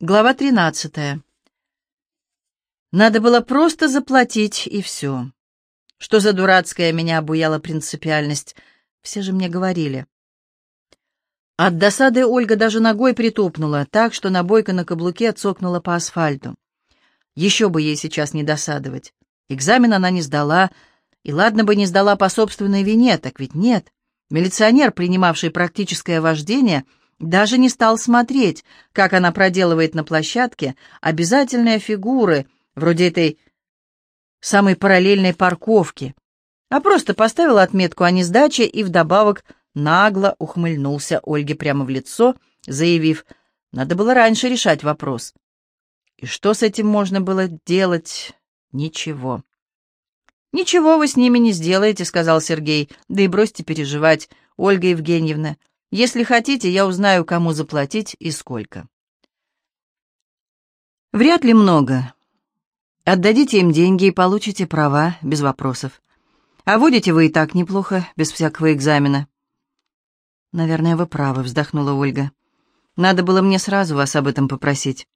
Глава 13. Надо было просто заплатить, и все. Что за дурацкая меня обуяла принципиальность, все же мне говорили. От досады Ольга даже ногой притопнула, так, что набойка на каблуке цокнула по асфальту. Еще бы ей сейчас не досадовать. Экзамен она не сдала, и ладно бы не сдала по собственной вине, так ведь нет. Милиционер, принимавший практическое вождение, — даже не стал смотреть, как она проделывает на площадке обязательные фигуры, вроде этой самой параллельной парковки, а просто поставил отметку о несдаче и вдобавок нагло ухмыльнулся Ольге прямо в лицо, заявив, надо было раньше решать вопрос. И что с этим можно было делать? Ничего. «Ничего вы с ними не сделаете», — сказал Сергей, — «да и бросьте переживать, Ольга Евгеньевна. Если хотите, я узнаю, кому заплатить и сколько. Вряд ли много. Отдадите им деньги и получите права, без вопросов. А водите вы и так неплохо, без всякого экзамена. Наверное, вы правы, вздохнула Ольга. Надо было мне сразу вас об этом попросить.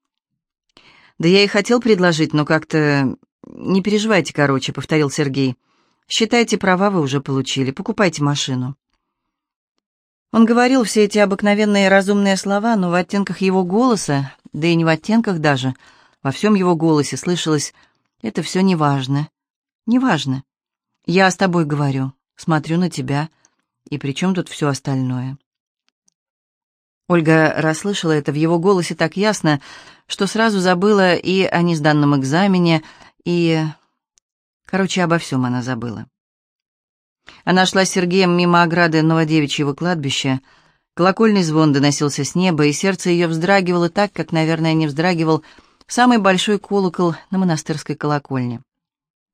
Да я и хотел предложить, но как-то... Не переживайте, короче, повторил Сергей. Считайте, права вы уже получили, покупайте машину. Он говорил все эти обыкновенные разумные слова, но в оттенках его голоса, да и не в оттенках даже, во всем его голосе слышалось «это все неважно, неважно. Я с тобой говорю, смотрю на тебя, и при чем тут все остальное?» Ольга расслышала это в его голосе так ясно, что сразу забыла и о несданном экзамене, и... Короче, обо всем она забыла. Она шла с Сергеем мимо ограды Новодевичьего кладбища. Колокольный звон доносился с неба, и сердце ее вздрагивало так, как, наверное, не вздрагивал самый большой колокол на монастырской колокольне.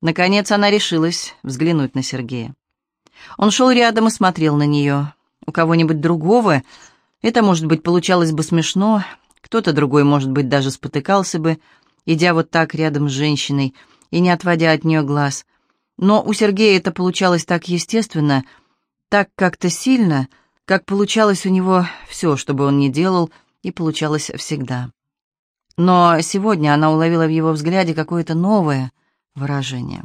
Наконец она решилась взглянуть на Сергея. Он шел рядом и смотрел на нее. У кого-нибудь другого это, может быть, получалось бы смешно, кто-то другой, может быть, даже спотыкался бы, идя вот так рядом с женщиной и не отводя от нее глаз — но у Сергея это получалось так естественно, так как-то сильно, как получалось у него все, что бы он ни делал, и получалось всегда. Но сегодня она уловила в его взгляде какое-то новое выражение.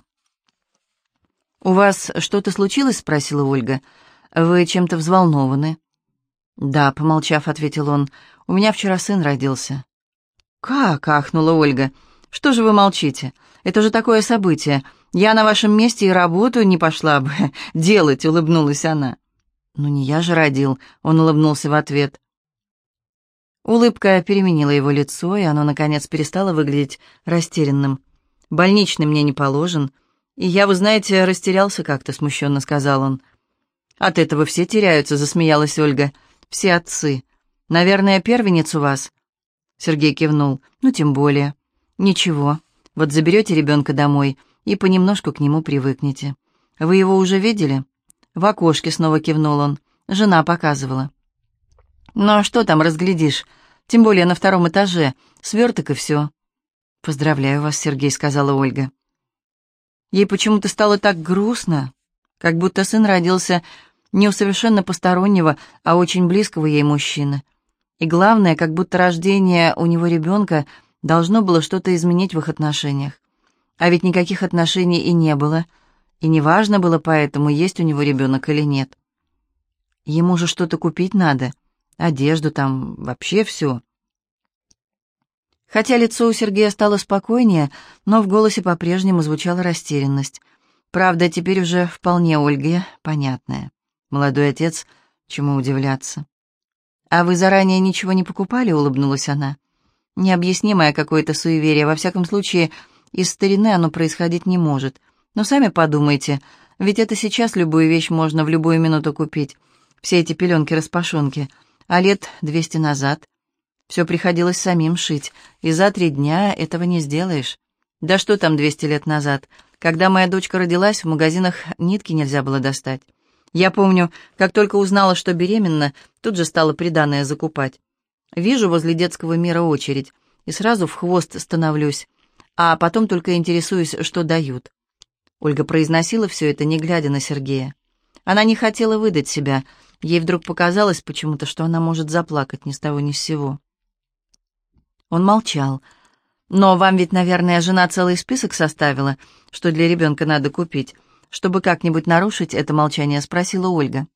«У вас что-то случилось?» — спросила Ольга. «Вы чем-то взволнованы?» «Да», — помолчав, ответил он. «У меня вчера сын родился». «Как?» — ахнула Ольга. «Что же вы молчите? Это же такое событие. Я на вашем месте и работу не пошла бы делать», — улыбнулась она. «Ну не я же родил», — он улыбнулся в ответ. Улыбка переменила его лицо, и оно, наконец, перестало выглядеть растерянным. «Больничный мне не положен, и я, вы знаете, растерялся как-то», — смущенно сказал он. «От этого все теряются», — засмеялась Ольга. «Все отцы. Наверное, первенец у вас?» Сергей кивнул. «Ну, тем более». «Ничего. Вот заберете ребенка домой, и понемножку к нему привыкнете. Вы его уже видели?» В окошке снова кивнул он. Жена показывала. «Ну а что там разглядишь? Тем более на втором этаже. Сверток и все». «Поздравляю вас, Сергей», — сказала Ольга. Ей почему-то стало так грустно, как будто сын родился не у совершенно постороннего, а очень близкого ей мужчины. И главное, как будто рождение у него ребенка должно было что-то изменить в их отношениях. А ведь никаких отношений и не было, и неважно было поэтому, есть у него ребенок или нет. Ему же что-то купить надо, одежду там, вообще все. Хотя лицо у Сергея стало спокойнее, но в голосе по-прежнему звучала растерянность. Правда, теперь уже вполне Ольге понятная. Молодой отец, чему удивляться. «А вы заранее ничего не покупали?» — улыбнулась она. «Необъяснимое какое-то суеверие. Во всяком случае, из старины оно происходить не может. Но сами подумайте, ведь это сейчас любую вещь можно в любую минуту купить. Все эти пеленки-распашонки. А лет двести назад все приходилось самим шить, и за три дня этого не сделаешь. Да что там двести лет назад? Когда моя дочка родилась, в магазинах нитки нельзя было достать. Я помню, как только узнала, что беременна, тут же стала приданное закупать. Вижу возле детского мира очередь, и сразу в хвост становлюсь а потом только интересуюсь, что дают. Ольга произносила все это, не глядя на Сергея. Она не хотела выдать себя. Ей вдруг показалось почему-то, что она может заплакать ни с того ни с сего. Он молчал. «Но вам ведь, наверное, жена целый список составила, что для ребенка надо купить, чтобы как-нибудь нарушить это молчание?» — спросила Ольга.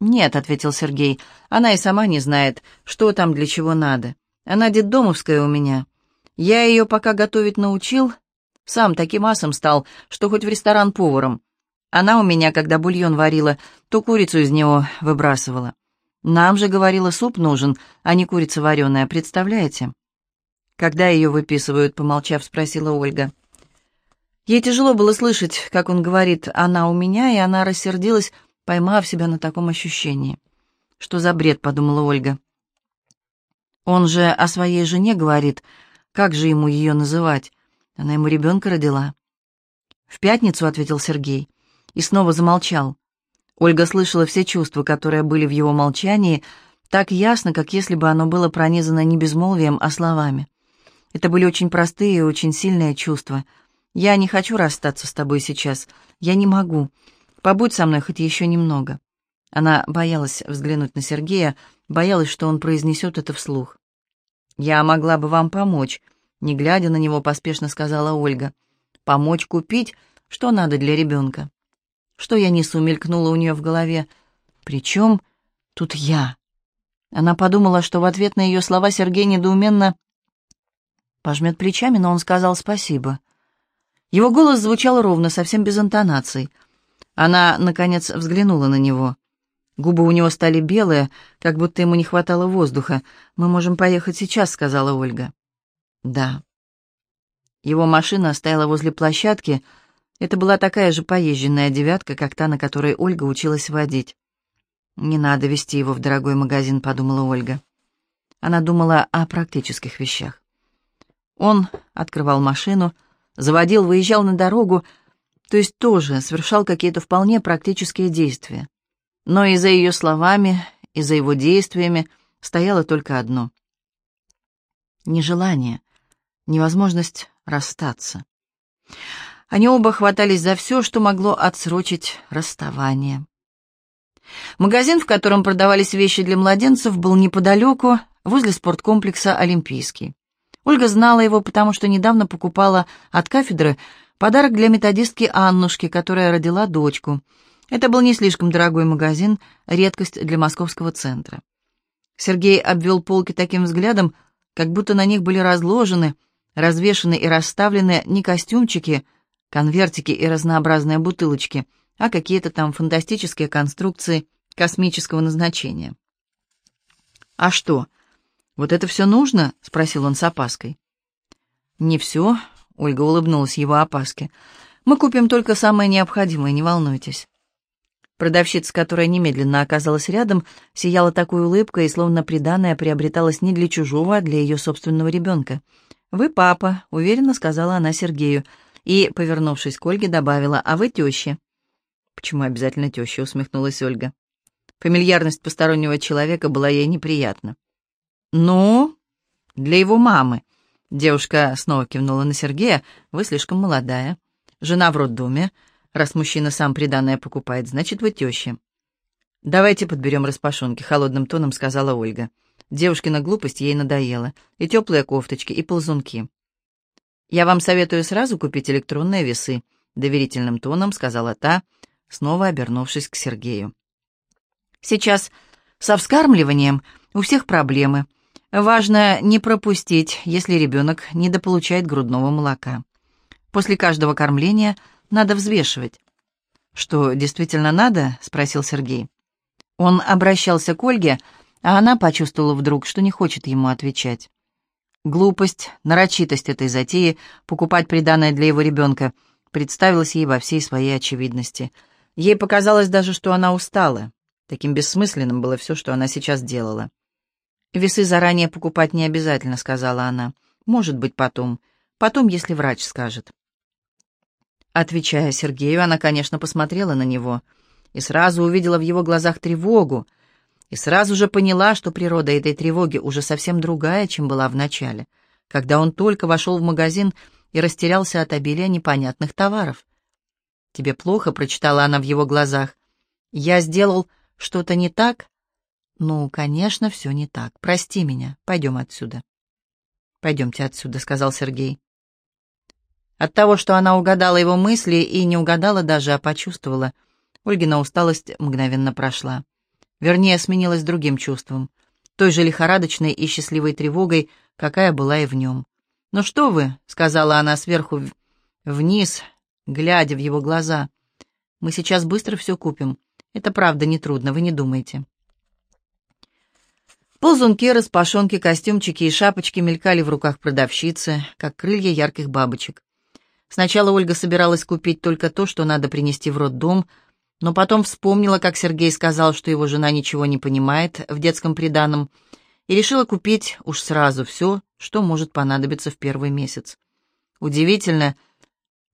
«Нет», — ответил Сергей, — «она и сама не знает, что там для чего надо. Она детдомовская у меня. Я ее пока готовить научил, сам таким асом стал, что хоть в ресторан поваром. Она у меня, когда бульон варила, то курицу из него выбрасывала. Нам же, говорила, суп нужен, а не курица вареная, представляете?» «Когда ее выписывают?» — помолчав, спросила Ольга. Ей тяжело было слышать, как он говорит «она у меня», и она рассердилась, поймав себя на таком ощущении. «Что за бред?» — подумала Ольга. «Он же о своей жене говорит. Как же ему ее называть? Она ему ребенка родила». «В пятницу», — ответил Сергей, и снова замолчал. Ольга слышала все чувства, которые были в его молчании, так ясно, как если бы оно было пронизано не безмолвием, а словами. Это были очень простые и очень сильные чувства. «Я не хочу расстаться с тобой сейчас. Я не могу. Побудь со мной хоть еще немного». Она боялась взглянуть на Сергея, боялась, что он произнесет это вслух. «Я могла бы вам помочь», — не глядя на него, поспешно сказала Ольга. «Помочь купить, что надо для ребенка». Что я несу, мелькнуло у нее в голове. «Причем тут я?» Она подумала, что в ответ на ее слова Сергей недоуменно Пожмет плечами, но он сказал спасибо. Его голос звучал ровно, совсем без интонаций. Она, наконец, взглянула на него. Губы у него стали белые, как будто ему не хватало воздуха. «Мы можем поехать сейчас», — сказала Ольга. «Да». Его машина стояла возле площадки. Это была такая же поезженная девятка, как та, на которой Ольга училась водить. «Не надо вести его в дорогой магазин», — подумала Ольга. Она думала о практических вещах. Он открывал машину, заводил, выезжал на дорогу, то есть тоже совершал какие-то вполне практические действия. Но и за ее словами, и за его действиями стояло только одно. Нежелание, невозможность расстаться. Они оба хватались за все, что могло отсрочить расставание. Магазин, в котором продавались вещи для младенцев, был неподалеку, возле спорткомплекса «Олимпийский». Ольга знала его, потому что недавно покупала от кафедры подарок для методистки Аннушки, которая родила дочку. Это был не слишком дорогой магазин, редкость для московского центра. Сергей обвел полки таким взглядом, как будто на них были разложены, развешаны и расставлены не костюмчики, конвертики и разнообразные бутылочки, а какие-то там фантастические конструкции космического назначения. «А что?» «Вот это все нужно?» — спросил он с опаской. «Не все», — Ольга улыбнулась его опаске. «Мы купим только самое необходимое, не волнуйтесь». Продавщица, которая немедленно оказалась рядом, сияла такой улыбкой, и словно приданное приобреталось не для чужого, а для ее собственного ребенка. «Вы папа», — уверенно сказала она Сергею, и, повернувшись к Ольге, добавила, «а вы теща». «Почему обязательно теща?» — усмехнулась Ольга. Фамильярность постороннего человека была ей неприятна. «Ну, для его мамы». Девушка снова кивнула на Сергея. «Вы слишком молодая. Жена в роддоме. Раз мужчина сам приданное покупает, значит, вы теща». «Давайте подберем распашонки», — холодным тоном сказала Ольга. Девушкина глупость ей надоела. И теплые кофточки, и ползунки. «Я вам советую сразу купить электронные весы», — доверительным тоном сказала та, снова обернувшись к Сергею. «Сейчас со вскармливанием у всех проблемы. Важно не пропустить, если ребенок недополучает грудного молока. После каждого кормления надо взвешивать. «Что, действительно надо?» — спросил Сергей. Он обращался к Ольге, а она почувствовала вдруг, что не хочет ему отвечать. Глупость, нарочитость этой затеи покупать приданное для его ребенка представилась ей во всей своей очевидности. Ей показалось даже, что она устала. Таким бессмысленным было все, что она сейчас делала. «Весы заранее покупать не обязательно», — сказала она. «Может быть, потом. Потом, если врач скажет». Отвечая Сергею, она, конечно, посмотрела на него и сразу увидела в его глазах тревогу, и сразу же поняла, что природа этой тревоги уже совсем другая, чем была в начале, когда он только вошел в магазин и растерялся от обилия непонятных товаров. «Тебе плохо?» — прочитала она в его глазах. «Я сделал что-то не так?» «Ну, конечно, все не так. Прости меня. Пойдем отсюда». «Пойдемте отсюда», — сказал Сергей. От того, что она угадала его мысли и не угадала даже, а почувствовала, Ольгина усталость мгновенно прошла. Вернее, сменилась другим чувством, той же лихорадочной и счастливой тревогой, какая была и в нем. «Ну что вы», — сказала она сверху вниз, глядя в его глаза, — «мы сейчас быстро все купим. Это правда нетрудно, вы не думайте». Ползунки, распашонки, костюмчики и шапочки мелькали в руках продавщицы, как крылья ярких бабочек. Сначала Ольга собиралась купить только то, что надо принести в роддом, но потом вспомнила, как Сергей сказал, что его жена ничего не понимает в детском приданом, и решила купить уж сразу все, что может понадобиться в первый месяц. Удивительно,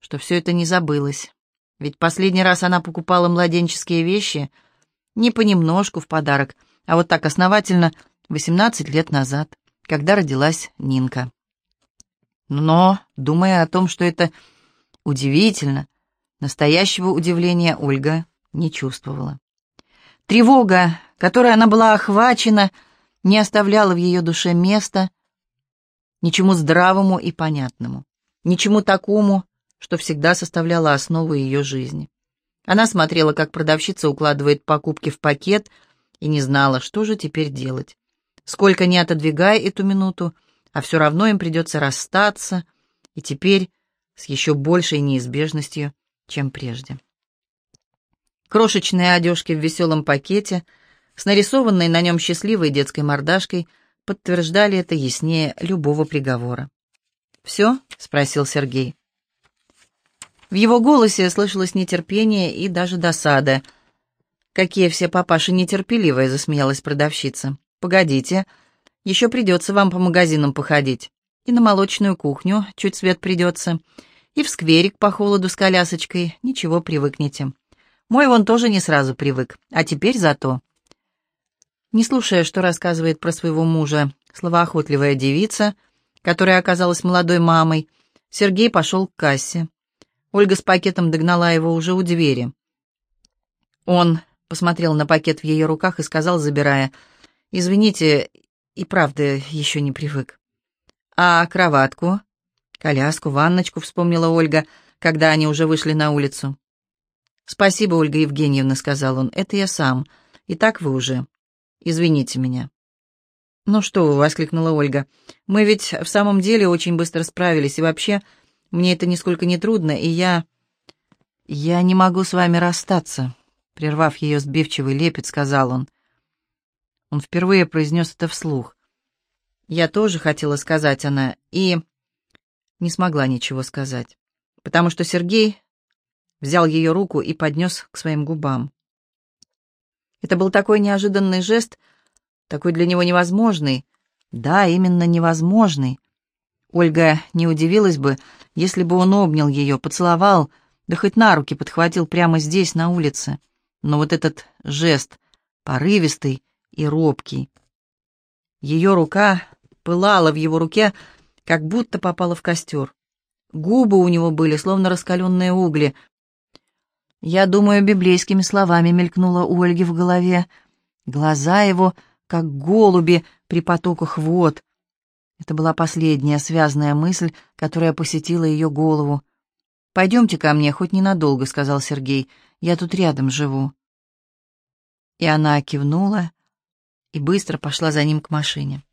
что все это не забылось. Ведь последний раз она покупала младенческие вещи не понемножку в подарок, а вот так основательно 18 лет назад, когда родилась Нинка. Но, думая о том, что это удивительно, настоящего удивления Ольга не чувствовала. Тревога, которой она была охвачена, не оставляла в ее душе места ничему здравому и понятному, ничему такому, что всегда составляло основу ее жизни. Она смотрела, как продавщица укладывает покупки в пакет, и не знала, что же теперь делать. Сколько не отодвигая эту минуту, а все равно им придется расстаться, и теперь с еще большей неизбежностью, чем прежде. Крошечные одежки в веселом пакете с нарисованной на нем счастливой детской мордашкой подтверждали это яснее любого приговора. «Все?» — спросил Сергей. В его голосе слышалось нетерпение и даже досада. «Какие все папаши нетерпеливые!» — засмеялась продавщица. «Погодите, еще придется вам по магазинам походить. И на молочную кухню чуть свет придется. И в скверик по холоду с колясочкой. Ничего, привыкнете. Мой вон тоже не сразу привык. А теперь зато. Не слушая, что рассказывает про своего мужа словоохотливая девица, которая оказалась молодой мамой, Сергей пошел к кассе. Ольга с пакетом догнала его уже у двери. Он посмотрел на пакет в ее руках и сказал, забирая, «Извините, и правда еще не привык. А кроватку, коляску, ванночку вспомнила Ольга, когда они уже вышли на улицу. «Спасибо, Ольга Евгеньевна», — сказал он, — «это я сам. И так вы уже. Извините меня». «Ну что вы», — воскликнула Ольга, — «мы ведь в самом деле очень быстро справились, и вообще мне это нисколько не трудно, и я...» «Я не могу с вами расстаться», — прервав ее сбивчивый лепет, сказал он. Он впервые произнес это вслух. Я тоже хотела сказать она, и не смогла ничего сказать, потому что Сергей взял ее руку и поднес к своим губам. Это был такой неожиданный жест, такой для него невозможный. Да, именно невозможный. Ольга не удивилась бы, если бы он обнял ее, поцеловал, да хоть на руки подхватил прямо здесь, на улице. Но вот этот жест, порывистый, и робкий. Ее рука пылала в его руке, как будто попала в костер. Губы у него были, словно раскаленные угли. Я думаю, библейскими словами мелькнуло у Ольги в голове. Глаза его, как голуби при потоках вод. Это была последняя связанная мысль, которая посетила ее голову. «Пойдемте ко мне, хоть ненадолго», — сказал Сергей. «Я тут рядом живу». И она кивнула и быстро пошла за ним к машине.